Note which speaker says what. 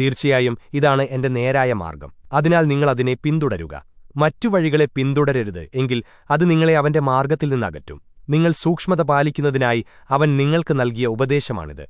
Speaker 1: തീർച്ചയായും ഇതാണ് എന്റെ നേരായ മാർഗം അതിനാൽ നിങ്ങൾ അതിനെ പിന്തുടരുക. മറ്റു വഴികളെ പിന്തുടരരുത് എങ്കിൽ അത് നിങ്ങളെ അവന്റെ മാർഗത്തിൽ നിന്നകറ്റും. നിങ്ങൾ സൂക്ഷ്മത പാലിക്കുന്നതിനായി അവൻ നിങ്ങൾക്ക് നൽകിയ ഉപദേശമാണിത്.